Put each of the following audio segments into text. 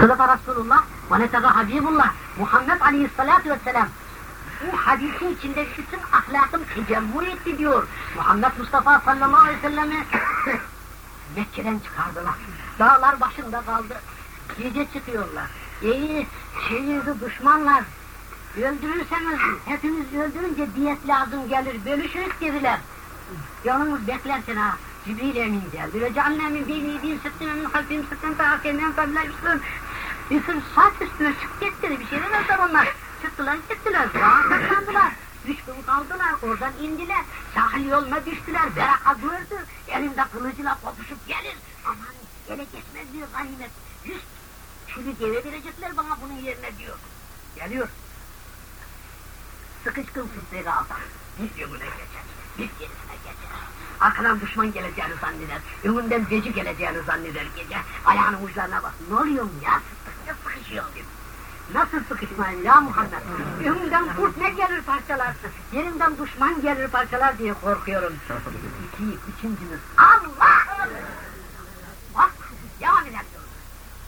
Sadaka Resulullah ve netaka Habibullah Muhammed Aleyhisselatü Vesselam bu hadisin içinde bütün ahlakım tecemmür etti diyor. Muhammed Mustafa sallallahu aleyhi ve sellemi Mekke'den çıkardılar. Dağlar başında kaldı. Gece çıkıyorlar. İyi, şehirde düşmanlar. Öldürürseniz, hepimiz öldürünce diyet lazım gelir, bölüşürüz dediler. Yalnız beklerken ha, Cibril emin geldi. Ve cealne min beyni yediğin sıttın, min halbim sıttın, tahakkenden kabla üstün. Yusuf saat üstüne çık gitti, bir şey demezler onlar. Çıktılar gittiler, sağa. Üç gün kaldılar, oradan indiler. Sahil yoluna düştüler, beraka gördü. Elimde kılıcıyla kopuşup gelir. Aman ele geçmez diyor ganimet. Yüz kilo deve verecekler bana bunun yerine diyor. Geliyor. Sıkışkın fıstığı aldı. Bir yönüne geçer, bir gerisine geçer. Arkadan düşman geleceğini zanneder, önünden beci geleceğini zanneder gece. Ayağının uçlarına bak, ne oluyor ya diyor. Nasıl sıkışmayın ya Muhammed? Önümden kurt ne gelir parçalar, yerimden düşman gelir parçalar diye korkuyorum. İki, üçüncünüz, Allah! Bak, devam edelim.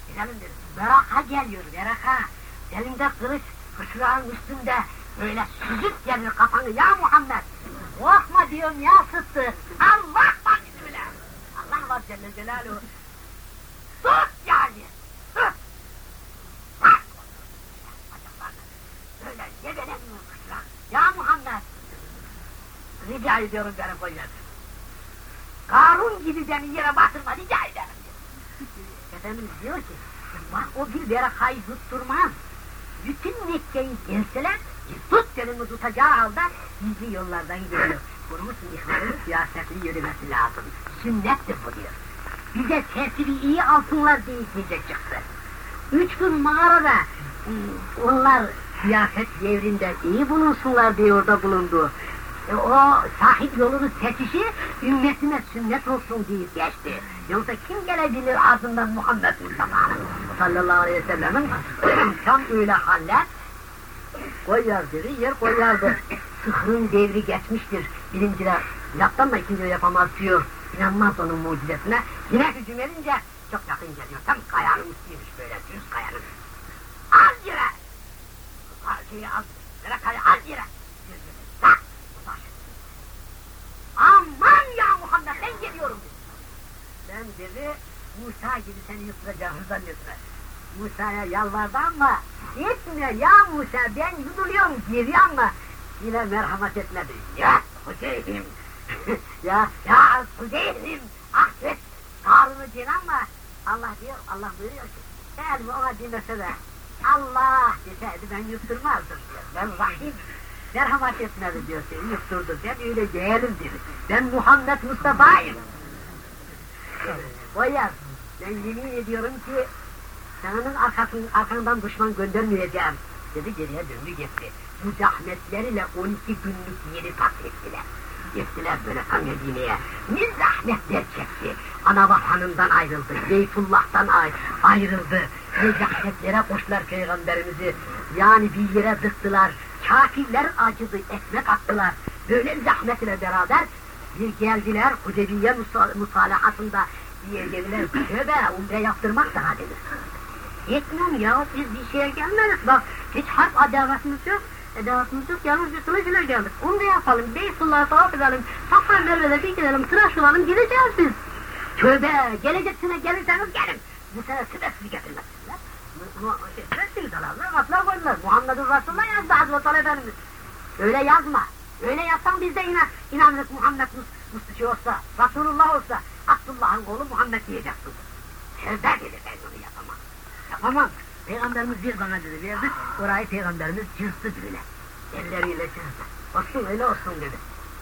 Gidelim dedi. Beraka geliyor, beraka. Elinde kılıç, kışrağın üstünde böyle süzüp gelir kafanı ya Muhammed. Korkma diyorum ya sıttı. Allah bak. Allah var Celle Celaluhu. Tut yani. Tut. Bak. Bacaklarını Böyle gevelemiyor kışrak. Ya Muhammed. Rica ediyorum beni koyar. Karun beni yere batırma rica ederim. Efendimiz diyor ki, bak o bir berakayı tutturmaz. Bütün Mekke'yi gelseler, tut elini tutacağı halde gizli yollardan geliyor. Kurmuş ihvanın siyasetli yürümesi lazım. Sünnettir bu diyor. Bize tesiri iyi altınlar diye gece çıktı. Üç gün mağarada hmm, onlar siyaset devrinde iyi bulunsunlar diye orada bulundu. E, o sahip yolunu seçişi ümmetine sünnet olsun diye geçti. Yoksa kim gelebilir ardından Muhammed Mustafa sallallahu aleyhi ve sellem'in tam öyle haller koyar dedi, yer koyardı. Sıhrın devri geçmiştir. Birinciler yaptan da ikinciler yapamaz diyor. İnanmaz onun mucizesine. Yine hücum edince çok yakın geliyor. Tam kayanın üstüymüş böyle düz kayanın. Az yere! Şeyi az, bırakayı az yere! Tak! Baş. Aman ya Muhammed ben geliyorum dedi. Dedi Musa gibi seni yutturacağımı zannetme. Musa'ya yalvardı ama etme ya Musa ben yuduluyorum geri ama yine merhamet etmedi. Ya Hüseyin ya ya Hüseyin affet Karun'u diyor ama Allah diyor Allah buyuruyor ki bu ona demese de Allah deseydi ben yutturmazdım diyor. Ben rahim merhamet etmedi diyor seni yutturdu. Ben öyle değilim diyor. Ben Muhammed Mustafa'yım. Boyar ben yemin ediyorum ki senin arkasın, arkandan düşman göndermeyeceğim. Dedi geriye döndü gitti. Bu zahmetleriyle 12 günlük yeri ettiler. Gittiler böyle Medine'ye. Ne zahmetler çekti. Ana vatanından ayrıldı. Beytullah'tan ay ayrıldı. Ne zahmetlere koştular peygamberimizi. Yani bir yere dıktılar. Kafirler acıdı, ekmek attılar. Böyle zahmetle beraber bir geldiler Hudeybiye musalahatında diye dediler. Tövbe umre yaptırmak daha denir. Yetmem ya biz bir şeye gelmedik bak hiç harp adavetimiz yok. Edavatımız yok yalnız bir kılıcıyla geldik. Da yapalım. Beytullah'a tavaf edelim. Safa Merve'de bir gidelim. Tıraş olalım gideceğiz biz. Tövbe gelecek gelirseniz gelin. Bu sene size sizi getirmezsinler. Resmi dalarlar, atlar koydular. Muhammedun Resulullah yazdı Hazreti Efendimiz. Öyle yazma. Öyle yazsan biz de inan, inanırız Muhammed Mustafa olsa, Resulullah olsa, Abdullah'ın oğlu Muhammed diyeceksin. Tövbe dedi ben onu yapamam. Yapamam. Peygamberimiz bir bana dedi verdi, orayı peygamberimiz cızdı böyle. Elleriyle cızdı. Olsun öyle olsun dedi.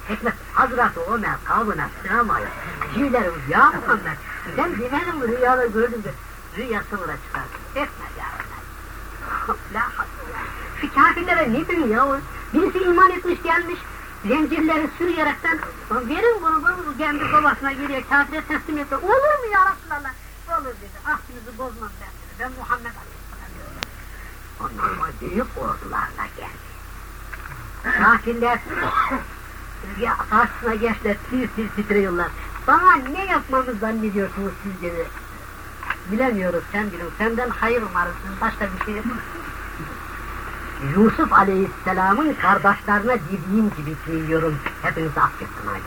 Hikmet Hazreti Ömer kavmine sığamıyor. Tüylerimiz ya Muhammed, sen benim rüyada gördün de rüyasını da çıkarsın. Etme ya Ömer. La hasıl Şu kafirlere ne diyor ya? Birisi iman etmiş gelmiş, zincirleri sürüyerekten verin bunu bunu kendi babasına giriyor, kafire teslim ediyor. Olur mu ya Resulallah? Olur dedi, ahdinizi bozmam ben dedi. Ben Muhammed Aleyhisselam diyorum. Onlar büyük ordularla geldi. Kafirler ya karşısına geçtiler, tir tir titriyorlar. Bana ne yapmamı zannediyorsunuz siz dedi. bilemiyoruz sen bilin. Senden hayır umarız. Başka bir şey yok. Yusuf Aleyhisselam'ın kardeşlerine dediğim gibi diyorum. Hepinizi affettim haydi.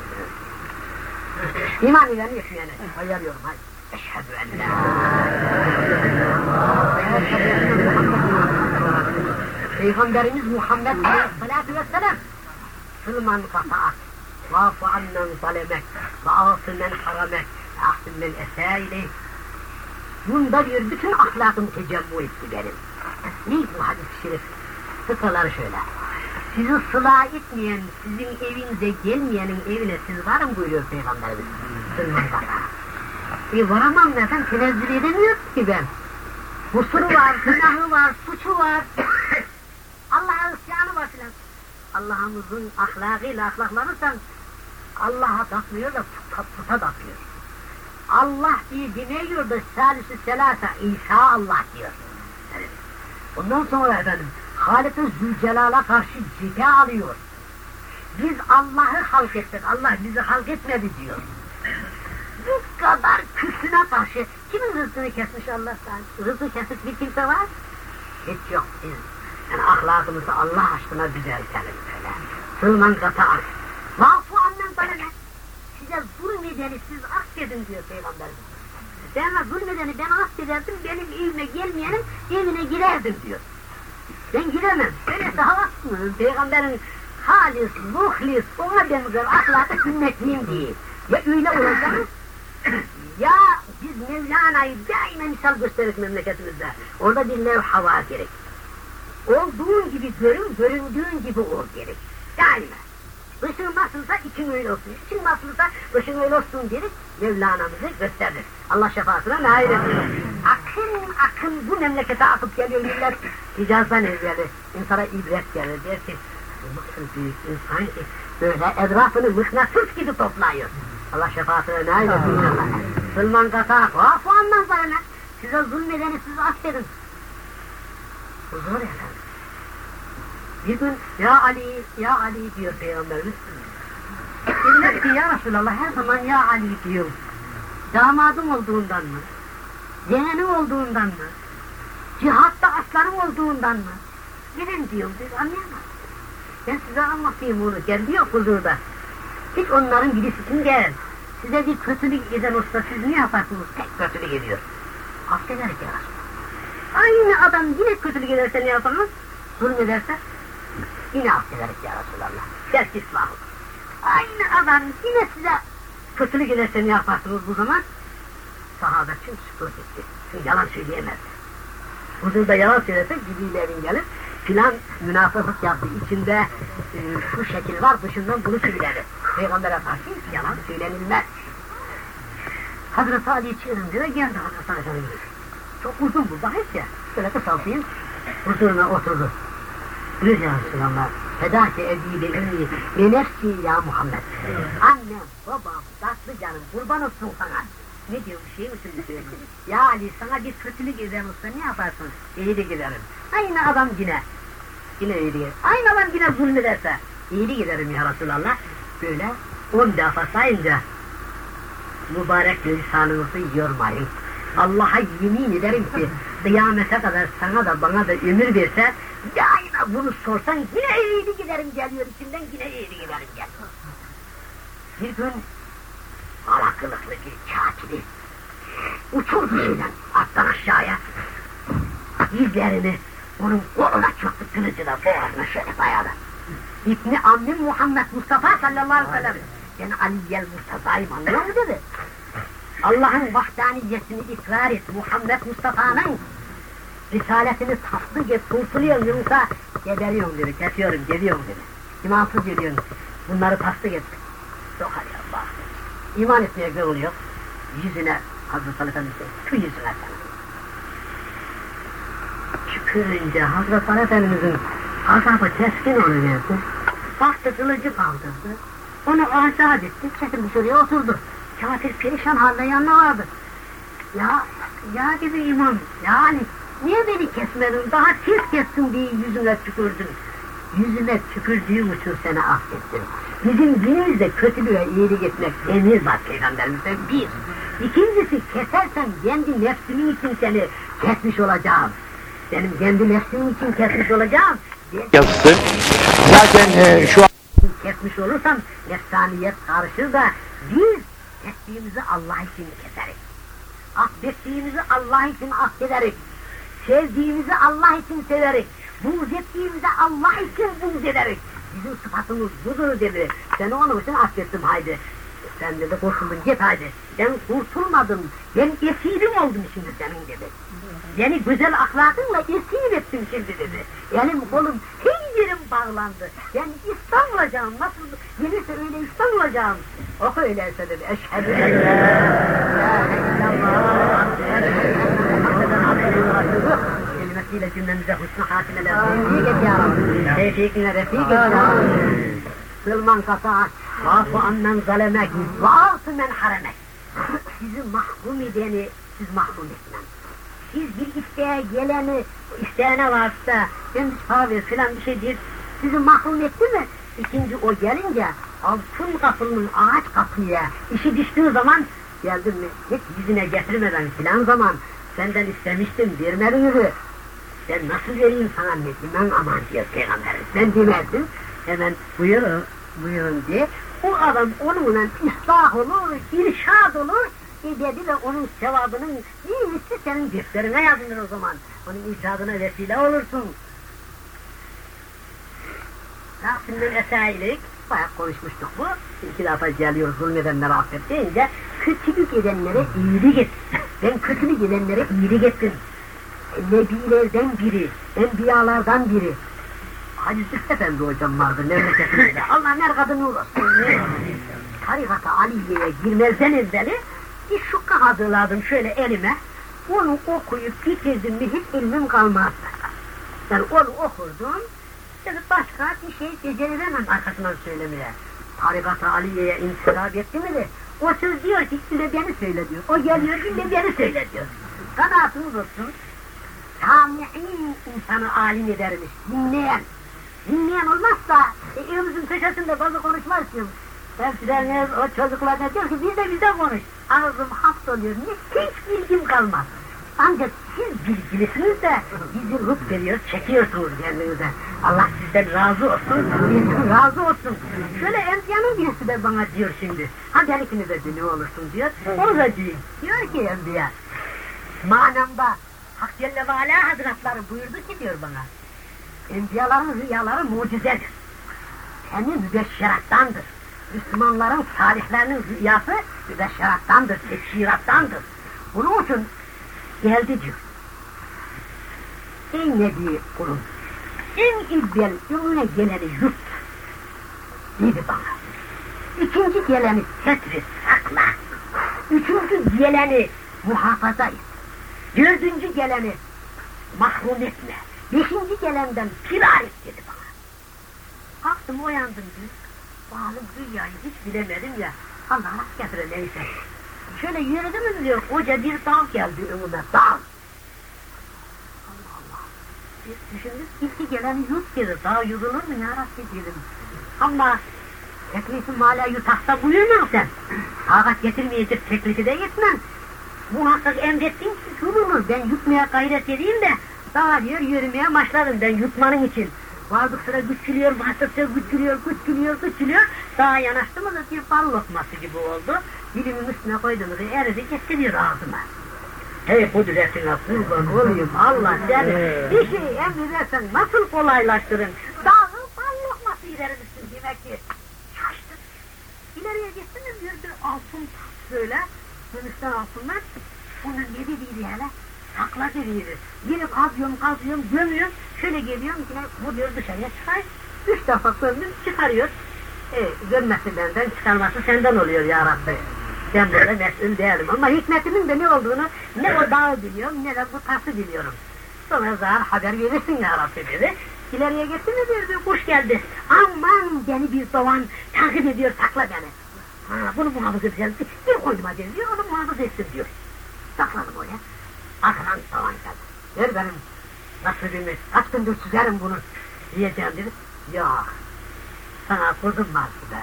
İman ile yetmeyene. Hayırlıyorum haydi. Eşhedü en la Peygamberimiz Muhammed Aleyhisselatü Vesselam Sılman kataat Vafu annen zalemek Ve ağsı men haramek Ve ahsin men esaile Bunda bir bütün ahlakım tecemmü etti benim. Ne bu hadis-i şerif? Fıkraları şöyle. Sizi sıla etmeyen, sizin evinize gelmeyenin evine siz varın buyuruyor Peygamberimiz. E varamam neden? Tenezzül edemiyorum ki ben. Kusuru var, günahı var, suçu var. Allah'ın isyanı var filan. Allah'ımızın ahlakıyla ahlaklanırsan Allah'a takmıyor da puta, takıyor. Allah diye demiyor da salisi selasa İsa Allah diyor. Ondan sonra efendim Halik-i Zülcelal'a karşı ciddi alıyor. Biz Allah'ı halk ettik, Allah bizi halk etmedi diyor. Bu kadar küsüne karşı kimin rızkını kesmiş Allah'tan? Rızkı kesik bir kimse var? Hiç yok. Biz yani ahlakımızı Allah aşkına düzeltelim böyle. Sılman kata'a. Vafu annem bana ne? Size zulmedeni siz affedin diyor Peygamberimiz. Ben zulmedeni ben affederdim, benim evime gelmeyenin evine girerdim diyor. Ben giremem. Öyleyse havasını Peygamberin halis, muhlis, ona benzer ahlakı ümmetliyim diye. Ya öyle olacağız, ya biz Mevlana'yı daima misal gösteririz memleketimizde. Orada bir levha var gerek. Olduğun gibi görün, göründüğün gibi ol gerek. Daima. Basılsa için öyle olsun, basılsa dışın öyle olsun deriz, Mevlana'mızı gösterir. Allah şefaatine nail etsin. Akın akın bu memlekete akıp geliyor millet. Hicazdan evveli insana ibret gelir der ki, nasıl büyük insan ki böyle etrafını mıknatıs gibi topluyor. Allah şefaatine nail etsin inşallah. Sılman kata, vafu andan sana? Size zulmedeni siz affedin. Bu zor efendim. Bir gün ya Ali, ya Ali diyor Peygamberimiz. Dediler ki ya Resulallah her zaman ya Ali diyor. Damadım olduğundan mı? Yeğenim olduğundan mı? Cihatta aslanım olduğundan mı? Gidin diyor, biz anlayamaz. Ben size anlatayım onu, kendi yok huzurda. Hiç onların birisi gel. Size bir kötülük eden olsa siz ne yaparsınız? Tek kötülük ediyor. Affederek ya. Aynı adam yine kötülük ederse ne yaparsınız? Zulmederse yine affederek ya Resulallah. Belki ıslah olur. Aynı adam yine size kötülük ederse ne yaparsınız bu zaman? Sahabe tüm sükut etti. Çünkü yalan söyleyemezdi. Huzurda yalan söylese gibilerin gelir. Filan münafıklık yaptı. İçinde e, şu şekil var dışından bunu söyler. Peygamber'e karşı yalan söylenilmez. Hazreti Ali çığırınca da geldi Hazreti Ali'nin Çok uzun bu bahis ya. Şöyle kısaltayım. Huzuruna oturdu. Buyur ya Resulallah. Fedâke ebi ve ümmi ve ya Muhammed. Annem, babam, tatlı canım kurban olsun sana. Ne diyor şey mi şimdi söylüyor? Ya Ali sana bir kötülük eden olsa ne yaparsın? İyilik giderim. Aynı adam yine. Yine iyilik giderim. Aynı adam yine zulmederse iyilik giderim ya Resulallah. Böyle on defa sayınca mübarek lisanınızı yormayın. Allah'a yemin ederim ki kıyamete kadar sana da bana da ömür verse daima bunu sorsan yine iyiydi giderim geliyor içimden yine iyiydi giderim geliyor. Bir gün alakılıklı bir katibi uçurdu şeyden attan aşağıya yüzlerini onun koluna çöktü kılıcına boğazına şöyle dayadı. İbni Ammi Muhammed Mustafa sallallahu aleyhi ve sellem ben Aliye'l Mustafa'yım anlıyor mu dedi. Allah'ın vahdaniyetini ikrar et. Muhammed Mustafa'nın risaletini tasdik et, kurtuluyorsun yoksa geberiyorum dedi, kesiyorum, geliyorum dedi. İmansız ediyorsun, bunları tasdik et. Yok hadi Allah. İman etmeye göre oluyor. Yüzüne Hazreti Ali Efendimiz şu yüzüne sana. Çıkınca Hazreti Ali Efendimiz'in azabı keskin oluverdi. Baktı kılıcı kaldırdı. Onu aşağı gitti, çekildi şuraya oturdu. Kafir perişan halde yanına vardı. Ya, ya dedi imam, yani niye beni kesmedin, daha tez kessin diye yüzüne tükürdün. Yüzüme tükürdüğüm için seni affettim. Bizim dinimizde kötülüğe iyilik etmek emir var peygamberimizden bir. İkincisi kesersen kendi nefsimin için seni kesmiş olacağım. Benim kendi nefsimin için kesmiş olacağım. yazısı. Zaten e, şu an Kesmiş olursam nefsaniyet karışır da biz kestiğimizi Allah için keseriz. Affettiğimizi Allah için affederiz. Sevdiğimizi Allah için severiz. Buğz ettiğimizi Allah için buğz ederiz. Bizim sıfatımız budur dedi. Seni onun için affettim haydi. Sen dedi kurtuldun git haydi. Ben kurtulmadım. Ben esirim oldum şimdi senin dedi. Beni güzel ahlakınla esir ettin şimdi dedi. Elim kolum her yerim bağlandı. Ben İslam olacağım. Nasıl gelirse öyle İslam olacağım. Oku öyleyse dedi. Eşhedü en la ilahe illallah. Cümlemize husnu hatimeler. Tevfik et ya Rabbi. Tevfikine refik et ya Rabbi. Sılman kasa, vafu annen zalemek, altı men haremek. Sizi mahrum edeni siz mahrum etmem. Siz bir isteğe geleni, isteğine varsa, ben ver filan bir şey değil, sizi mahrum etti mi? İkinci o gelince, altın kapının ağaç kapıya, işi düştüğü zaman, geldin mi, hiç yüzüne getirmeden filan zaman, senden istemiştim, vermedin mi? Ben nasıl sana ne demem aman diyor peygamberimiz. Ben demezdim, hemen buyurun, buyurun diye. O adam onunla ıslah olur, irşad olur, e dedi de onun sevabının iyisi senin defterine yazılır o zaman. Onun irşadına vesile olursun. Rasimden esailik, bayağı konuşmuştuk bu. İki defa geliyor zulmedenlere affet deyince, kötülük edenlere iyilik et. Ben kötülük edenlere iyilik ettim. Nebilerden biri, enbiyalardan biri. Hacı Züht Efendi hocam vardı memleketimizde. Allah merkadını uğraşsın. Tarikata Aliye'ye girmezden evveli bir şukka hazırladım şöyle elime. Onu okuyup bitirdim mi hiç ilmim kalmazdı. Yani onu okurdum. Dedi başka bir şey beceremem arkasından söylemeye. Tarikata Aliye'ye intisap etti mi de o söz diyor ki ille beni söyle diyor. O geliyor ille beni söyle diyor. Kanaatınız olsun. Sami'in insanı alim edermiş. Dinleyen. Dinleyen olmazsa e, evimizin köşesinde bazı konuşma istiyorum. Hemşireleriniz, o çocuklar ne diyor ki biz de bizde konuş. Ağzım hapsoluyor. Ne, hiç bilgim kalmaz. Ancak siz bilgilisiniz de bizi lütfediyor, çekiyorsunuz kendinize. Allah sizden razı olsun, bizden razı olsun. Şöyle Enbiya'nın birisi de bana diyor şimdi. Ha gel ikiniz de olursun diyor. Onu da. Diyor ki Enbiya, manamda Hak Celle ve Ala Hazretleri buyurdu ki diyor bana. Enbiyaların rüyaları mucizedir. Hem mübeşşerattandır. Müslümanların, salihlerinin rüyası mübeşşerattandır, teşhirattandır. Bunun için geldi diyor. Ey Nebi kulum, en evvel önüne geleni yut. Dedi bana. İkinci geleni setri sakla. Üçüncü geleni muhafaza et. Dördüncü geleni mahrum etme. Beşinci gelenden firar et dedi bana. Kalktım uyandım diyor. Bağlı dünyayı hiç bilemedim ya. Allah rast getire neyse. Şöyle yürüdüm diyor, koca bir dağ geldi önüme, dağ. Allah Allah. Bir düşündük, ilki geleni yut dedi, dağ yudulur mu ya Rabbi dedim. Ama teklifi hala yutakta buyurmuyor sen. Takat getirmeyecek teklifi de yetmem. Muhakkak emrettin ki yutulur. Ben yutmaya gayret edeyim de daha diyor yürümeye başladım ben yutmanın için. Vardık sıra güçlüyor, bastıkça güçlüyor, güçlüyor, güçlüyor. Daha yanaştı mı da bir bal lokması gibi oldu. Dilimin üstüne koydum da eridi gitti diyor ağzıma. Hey kudretine kurban olayım Allah seni bir şey emredersen nasıl kolaylaştırın. Dağı bal lokması ilerlemişsin demek ki. Şaştım. İleriye gittim bir de altın böyle gümüşten altınlar. Onun ne dediydi hele? Sakla dediydi. Yine kazıyorum kazıyorum gömüyorum. Şöyle geliyorum yine bu diyor dışarıya çıkar. Üç defa gömdüm çıkarıyor. E, gömmesi benden çıkarması senden oluyor ya Rabbi. Ben böyle mesul değilim ama hikmetimin de ne olduğunu ne o dağı biliyorum ne de bu tası biliyorum. Sonra zar haber verirsin ya Rabbi dedi. İleriye gitti mi dedi kuş geldi. Aman beni bir doğan takip ediyor sakla beni. Ha, bunu muhafaza edeceğim. Bir koynuma diyor, onu muhafaza etsin diyor. Sakladım oraya. Arkadan tavan geldi. Ver benim nasibimi, kaç gündür süzerim bunu diyeceğim dedi. Yok, sana kuzum var be.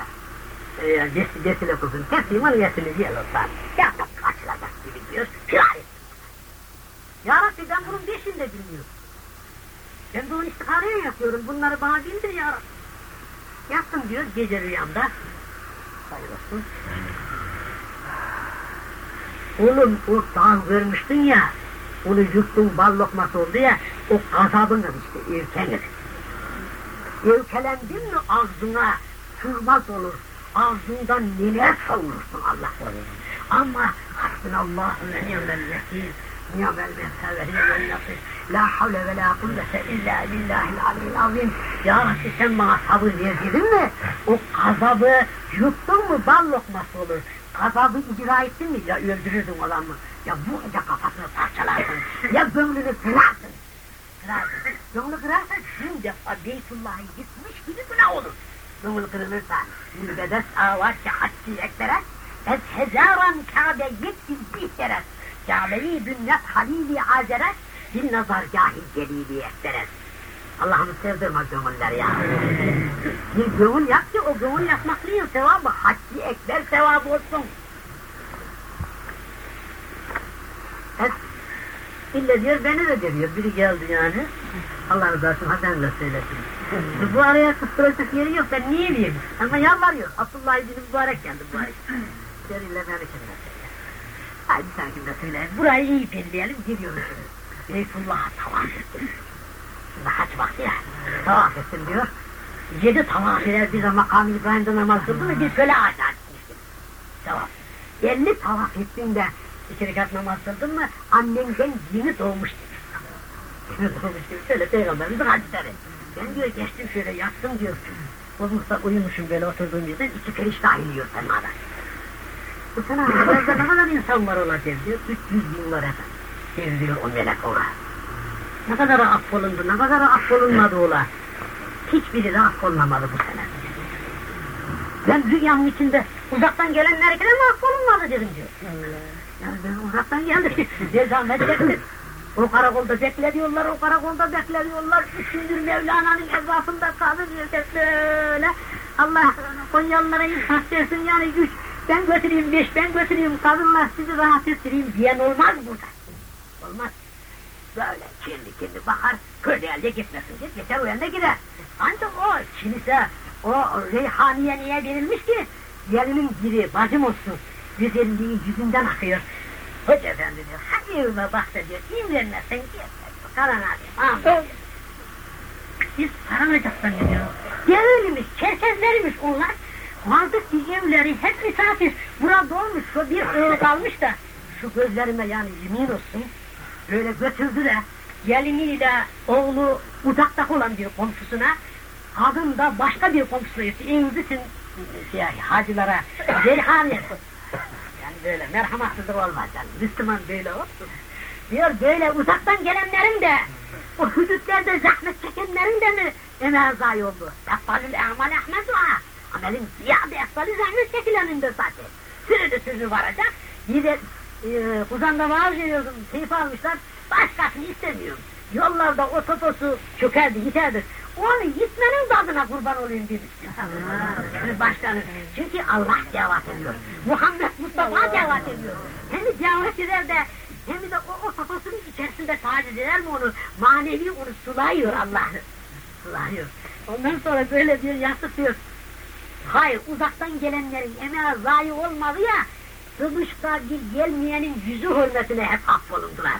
Ee, desi, desile kuzum, keseyim onu yesini diye lütfen. Yapma kaçın. açılacak gibi diyor. Firar. Ya Rabbi ben bunun beşini de bilmiyorum. Ben de onu istihareye yapıyorum. Bunları bana bildir ya Rabbi. Yattım diyor gece rüyamda. Hayır olsun. Oğlum o dağ görmüştün ya, onu yuttun bal lokması oldu ya, o gazabındır işte, ürkenir. Ürkelendin mi ağzına sığmaz olur, ağzından neler savurursun Allah korusun. Ama hasbunallahu ve ni'mel vekil, ni'mel mevta ve ni'mel nasir. La havle ve la kuvvete illa billahil aliyyil azim. Ya Rabbi sen bana sabır verdin mi? O gazabı yuttun mu bal lokması olur. Gazabı icra ettin mi ya öldürürdün olan mı? Ya vurunca kafasını parçalarsın. ya gönlünü kırarsın. Kırarsın. Gönlü kırarsan bin defa Beytullah'a gitmiş gibi günah olur. Gönül kırılırsa mübedes avaçça haccı ektere ez hezaran Kabe yetkin bihtere Kabe'yi bünnet halili azere bin nazar cahil celili ektere Allah'ım sevdirme gönüller ya. Bir gönül yap ki o gönül yapmaklıyın sevabı haccı ekber sevabı olsun. İlle diyor beni de diyor. Biri geldi yani. Allah razı olsun Hasan da söylesin. bu araya kıstıracak yeri yok ben niye diyeyim? Ama yalvarıyor. Abdullah ibn Mübarek geldi mübarek. Deriyle beni Haydi sen kimine söyle. Burayı iyi belirleyelim gidiyoruz. Beytullah'a tavaf ettim. Şimdi haç vakti ya. Tavaf ettim diyor. Yedi tavaf eder bize makam İbrahim'de namaz kıldı mı biz böyle ağaçlar gitmiştik. Tavaf. Elli tavaf ettin de iki rekat namaz kıldın mı annenden yeni doğmuş demiş. Yeni doğmuş gibi şöyle peygamberimizin hadisleri. Ben diyor geçtim şöyle yattım diyor. Bozmuşsa uyumuşum böyle oturduğum yerden iki perişte iniyor semada. Bu sene aramızda ne kadar insan var olacak diyor. 300 bin var efendim. Sevdiyor o melek ola. Ne kadar affolundu, ne kadar affolunmadı ola. Hiçbiri de affolunamadı bu sene. Ben rüyamın içinde uzaktan gelenler kadar mı affolunmadı dedim diyor. Yani ben uzaktan geldim. Ne zahmet. O karakolda beklediyorlar, o karakolda beklediyorlar. Üç gündür Mevlana'nın etrafında kalır diyor böyle. Allah Konyalılara infak versin yani güç. Ben götüreyim beş, ben götüreyim kadınlar sizi rahat ettireyim diyen olmaz burada. Olmaz. Böyle kendi kendi bakar, kördeyelce gitmesin diye geçer o yanda gider. Ancak o kilise, o reyhaniye niye verilmiş ki? Gelinin biri bacım olsun, güzelliği yüzünden akıyor. Hoca efendi diyor, hadi evime bak da diyor, imrenmezsen git. Kalan abi, amin. Biz paranacaksan diyor. Devrilmiş, çerkezlermiş onlar. Vardık ki evleri hep misafir. Burada olmuş, şu bir ığ kalmış da. Şu gözlerime yani yemin olsun. Böyle götürdü de geliniyle oğlu uzakta olan bir komşusuna kadın da başka bir komşusuna gitti. İngiliz'in şey, hacılara yaptı. Yani böyle merhamatsızlık olmaz yani. Müslüman böyle olsun. Diyor böyle uzaktan gelenlerin de o hudütlerde zahmet çekenlerin de mi emeğe zayi oldu? Eftalül e'mal ahmet var. Amelin ziyade eftalü zahmet çekilenin de zaten. Sürüdü sürü varacak. Yine e, Kuzan'da vaaz veriyordum, teyip almışlar, başkasını istemiyorum. Yollarda o totosu çökerdi, giderdi. Onu gitmenin tadına kurban olayım. Yani başkanı. Çünkü Allah cevap ediyor. Muhammed Mustafa cevap ediyor. Hem cevap eder de hem de o, o totosunun içerisinde sadece eder mi onu? Manevi onu sulayıyor Allah. Sulayıyor. Ondan sonra böyle bir yastık diyor. Hayır uzaktan gelenlerin emeğe zayi olmalı ya Kıbrıs'ta bir gelmeyenin yüzü hürmetine hep affolundular.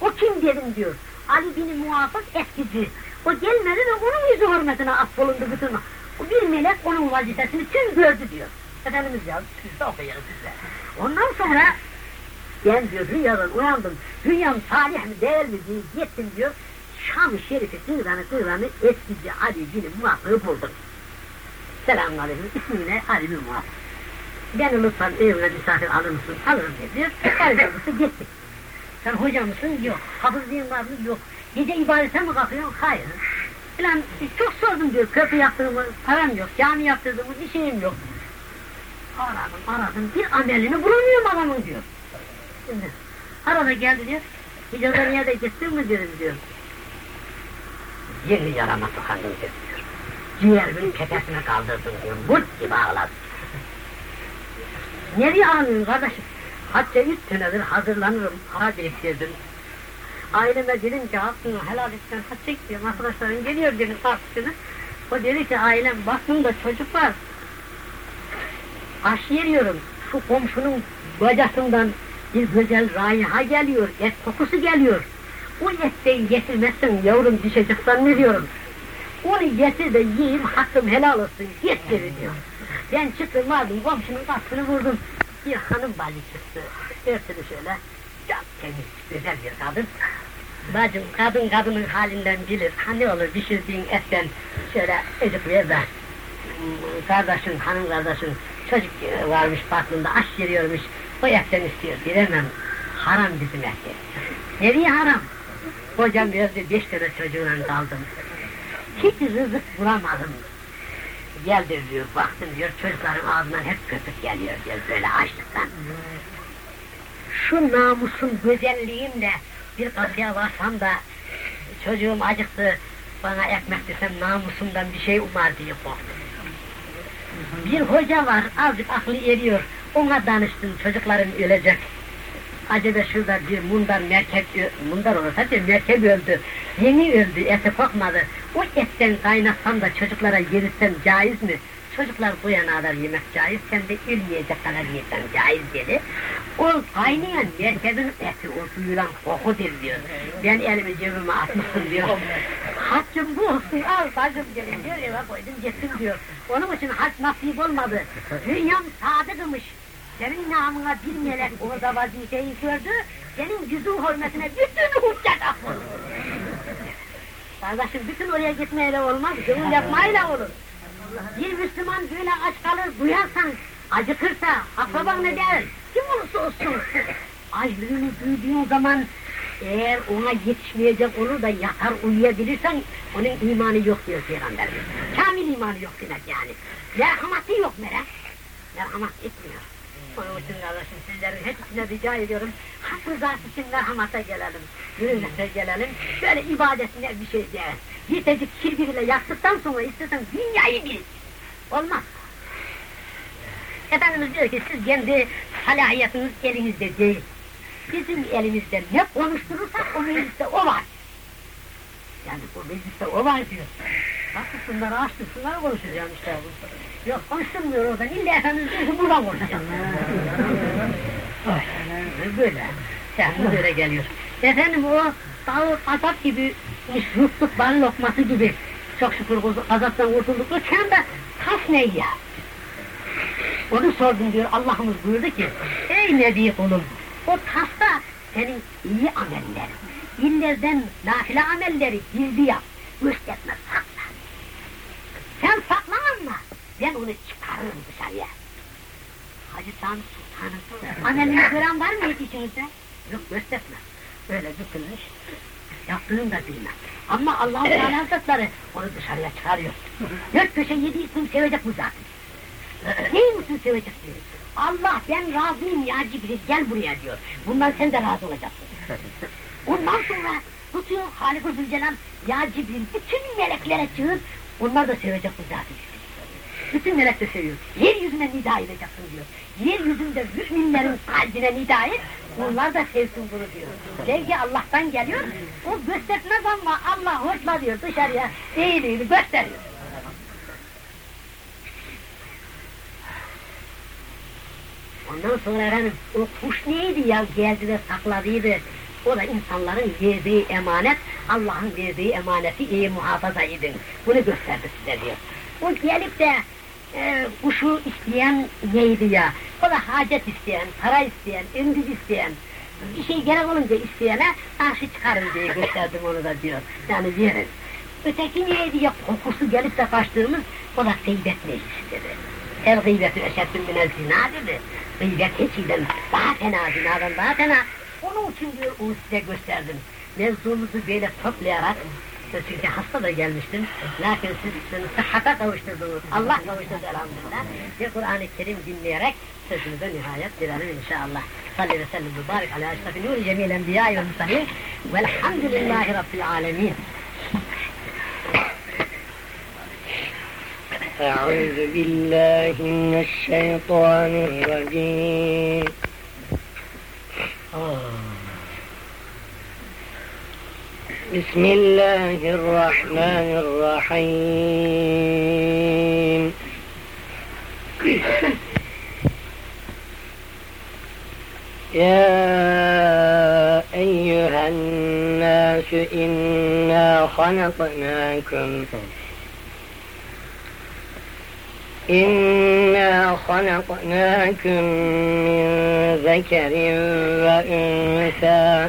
O kim dedim diyor. Ali bin Muhafız eskici. O gelmedi de onun yüzü hürmetine affolundu bütün. O bir melek onun vazifesini tüm gördü diyor. Efendimiz yazdı, siz de okuyalım size. Ondan sonra ben diyor rüyadan uyandım. Rüyam salih mi değil mi diye gittim diyor. Şam-ı Şerif'i kıyranı kıyranı eskici Ali bin Muhafız'ı buldum. Selamun aleyküm. İsmi ne? Ali bin Muhafız. Beni lütfen evine misafir alır mısın? Alırım dedi. Ayrılmıştı gitti. Sen hoca mısın? Yok. Hafızlığın var mı? Yok. Gece ibadete mi kalkıyorsun? Hayır. Falan çok sordum diyor. Köprü yaptığımı param yok. Cami yaptırdığımı bir şeyim yok. Aradım aradım. Bir amelini bulamıyorum adamın diyor. Şimdi arada geldi diyor. Hicazaniye de gittin mi dedim diyor. Yeni yarama sokandın diyor. Ciğerimin tepesine kaldırdın diyor. But gibi ağladı. Nereye ağlıyorsun kardeşim? Hatta üç senedir hazırlanırım, para biriktirdim. Aileme dedim ki hakkını helal etsen hatta diyorum arkadaşlarım geliyor dedim tartışını. O dedi ki ailem baktım da çocuk var. Aş yeriyorum. Şu komşunun bacasından bir güzel raiha geliyor, et kokusu geliyor. O etten getirmezsen yavrum düşecek zannediyorum. Onu getir de yiyeyim hakkım helal olsun getir diyor. Ben çıktım vardım komşunun kapısını vurdum. Bir hanım bacı çıktı. Örtülü şöyle. Çok temiz, güzel bir kadın. Bacım kadın kadının halinden bilir. Ha ne olur pişirdiğin etten şöyle ezik ver de. hmm, Kardeşin, hanım kardeşin çocuk varmış baktığında aş geliyormuş. O etten istiyor. Bilemem. Haram bizim et. Nereye haram? Kocam verdi beş tane çocuğuna kaldım. Hiç rızık bulamadım. Geldir diyor, baktım diyor, çocukların ağzından hep köpük geliyor diyor, böyle açlıktan. Şu namusun güzelliğimle bir kapıya varsam da çocuğum acıktı, bana ekmek desem namusumdan bir şey umar diye korktum. Bir hoca var, azıcık aklı eriyor, ona danıştım, çocuklarım ölecek. Acaba şurada bir mundar merkep, mundar olursa bir merkep öldü. Yeni öldü, eti kokmadı. O etten kaynatsam da çocuklara yedirsen caiz mi? Çocuklar bu yana kadar yemek caiz, sen de ölmeyecek kadar yesen caiz dedi. O kaynayan merkebin eti, o duyulan kokudur diyor. Ben elimi cebime atmışım diyor. Haccım bu olsun, al bacım gelin diyor, eve koydum getir diyor. Onun için hac nasip olmadı. Dünyam sadıkmış. Senin namına bir melek orada vazifeyi gördü, senin yüzün hürmetine bütün hüccet affolur. Kardeşim bütün oraya gitmeyle olmaz, gönül yapmayla olur. Bir Müslüman böyle aç kalır, duyarsan, acıkırsa, akraban ne der, kim olursa olsun. Açlığını duyduğun zaman, eğer ona yetişmeyecek olur da yatar uyuyabilirsen, onun imanı yok diyor Peygamberimiz. Kamil imanı yok demek yani. Merhamati yok merak. Merhamet etmiyor. Onun için kardeşim sizlerin hepsine rica ediyorum. Hak rızası için merhamata gelelim. Yürüyüşe gelelim. Böyle ibadetine bir şey değil. Yitecik kirpiriyle yaktıktan sonra istesen dünyayı bil. Olmaz. Efendimiz diyor ki siz kendi salahiyetiniz elinizde değil. Bizim elimizde ne konuşturursak o mecliste o var. Yani o mecliste o var diyor. Bak şunları açtık, şunları konuşacağım işte. Yok konuşturmuyor oradan, illa Efendimiz diyor ki buradan konuşacağım. Böyle. Yani böyle geliyor. Efendim o dağ azap gibi, yuttuk bal lokması gibi. Çok şükür azaptan kurtulduk. O çanda tas ne ya? Onu sordum diyor Allah'ımız buyurdu ki Ey Nebi kulum o tasta senin iyi amellerin illerden nafile amelleri gizli yap gösterme sakla sen sakla ama ben onu çıkarırım dışarıya. Hacı Sami Sultanım amelini gören var mı hiç içinizde? Yok gösterme. Öyle dökülmüş yaptığını da bilmem. Ama Allah-u Teala Hazretleri onu dışarıya çıkarıyor. Dört köşe yedi isim sevecek bu zaten. Değil misin sevecek diyor. Allah ben razıyım ya Cibril gel buraya diyor. Bundan sen de razı olacaksın. Ondan sonra tutuyor Halik-ı Zülcelal ya Cibril bütün meleklere çığır onlar da sevecek bu zatı. Bütün melek de seviyor. Yeryüzüne nida edeceksin diyor. Yeryüzünde müminlerin kalbine nida et, onlar da sevsin bunu diyor. Sevgi Allah'tan geliyor, o göstermez ama Allah hoşla diyor dışarıya iyiliğini gösteriyor. Ondan sonra efendim o kuş neydi ya geldi de sakladıydı. O da insanların verdiği emanet, Allah'ın verdiği emaneti iyi muhafaza edin. Bunu gösterdi size diyor. O gelip de e, kuşu isteyen neydi ya? O da hacet isteyen, para isteyen, öngüz isteyen, bir şey gerek olunca isteyene karşı çıkarın diye gösterdim onu da diyor. Yani verin. Öteki neydi ya kokusu gelip de kaçtığımız o da gıybet meclisidir. El gıybeti eşeddin minel zina dedi. Gıybet hiçiden daha fena zinadan daha fena. Onun için diyor onu size gösterdim Mevzumuzu böyle toplayarak çünkü hasta da gelmiştim. Lakin siz beni sıhhata kavuşturdunuz. Allah kavuşturdu elhamdülillah. Bir Kur'an-ı Kerim dinleyerek sözümüze nihayet verelim inşallah. Salli ve sellim mübarek ala eşrefi nuri cemil enbiya ve musallim. Velhamdülillahi Rabbil alemin. أعوذ بالله من الشيطان الرجيم بسم الله الرحمن الرحيم. يا أيها الناس إنا خلقناكم. إنا خلقناكم من ذكر وأنثى.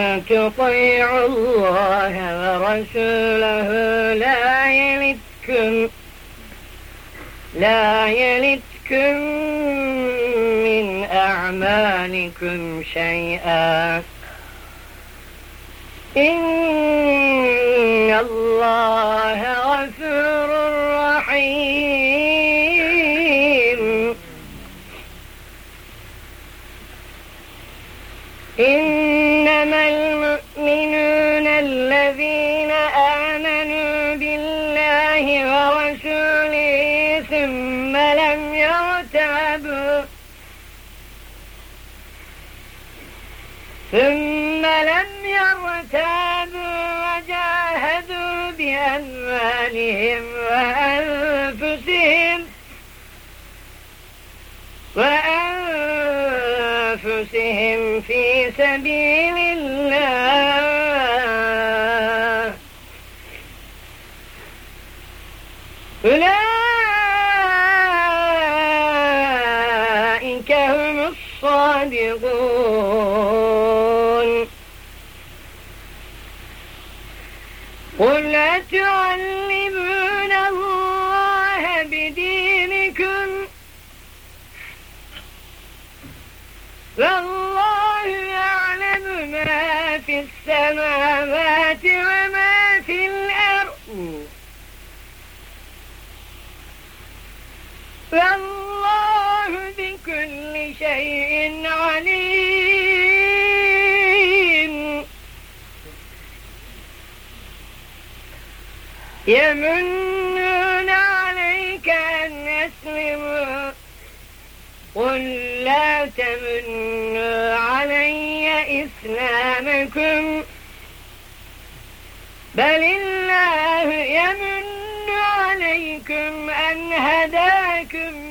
تطيعوا الله ورسوله لا يلدكم لا يلدكم من أعمالكم شيئا. إن الله غفور ثم لم يرتابوا وجاهدوا بأموالهم وأنفسهم. وأنفسهم في سبيل شيء عليم. يمنون عليك أن أسلموا قل لا تمنوا علي إسلامكم. بل الله يمن عليكم أن هداكم.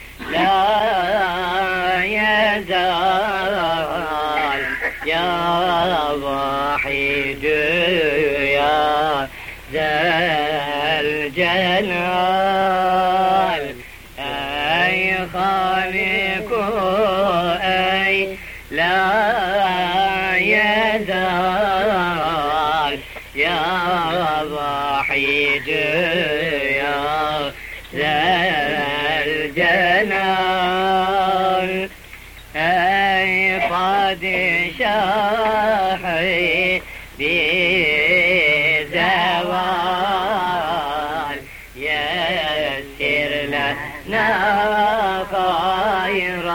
لا يزال يا وحيد يا ذا الجلال Celal Ey padişah bize var. Yesirle ne gayral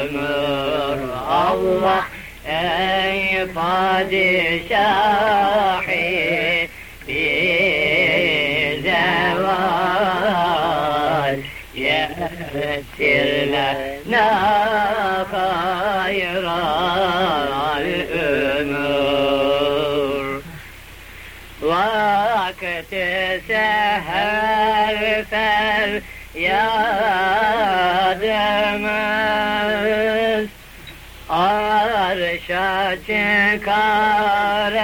ömür. Allah Ey padişah ne kayral ömür? Vakti seher fer yadımız Arşa çıkar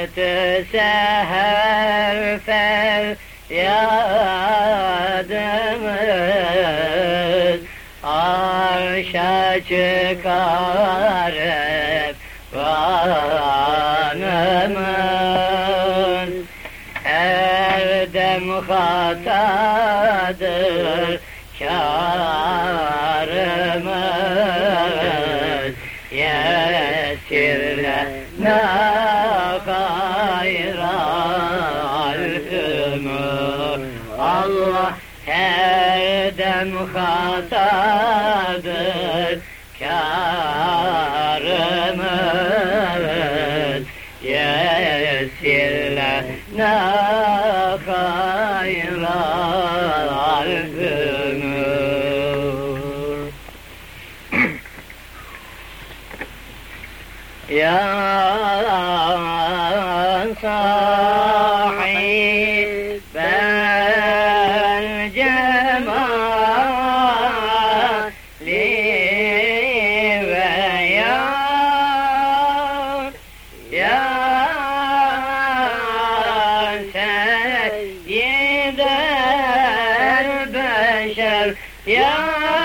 Zulmet-ü seher feryadımız Arşa çıkarıp kanımız Erdem hatadır مخاطبت كارمت يسير لنا خير يا Yeah.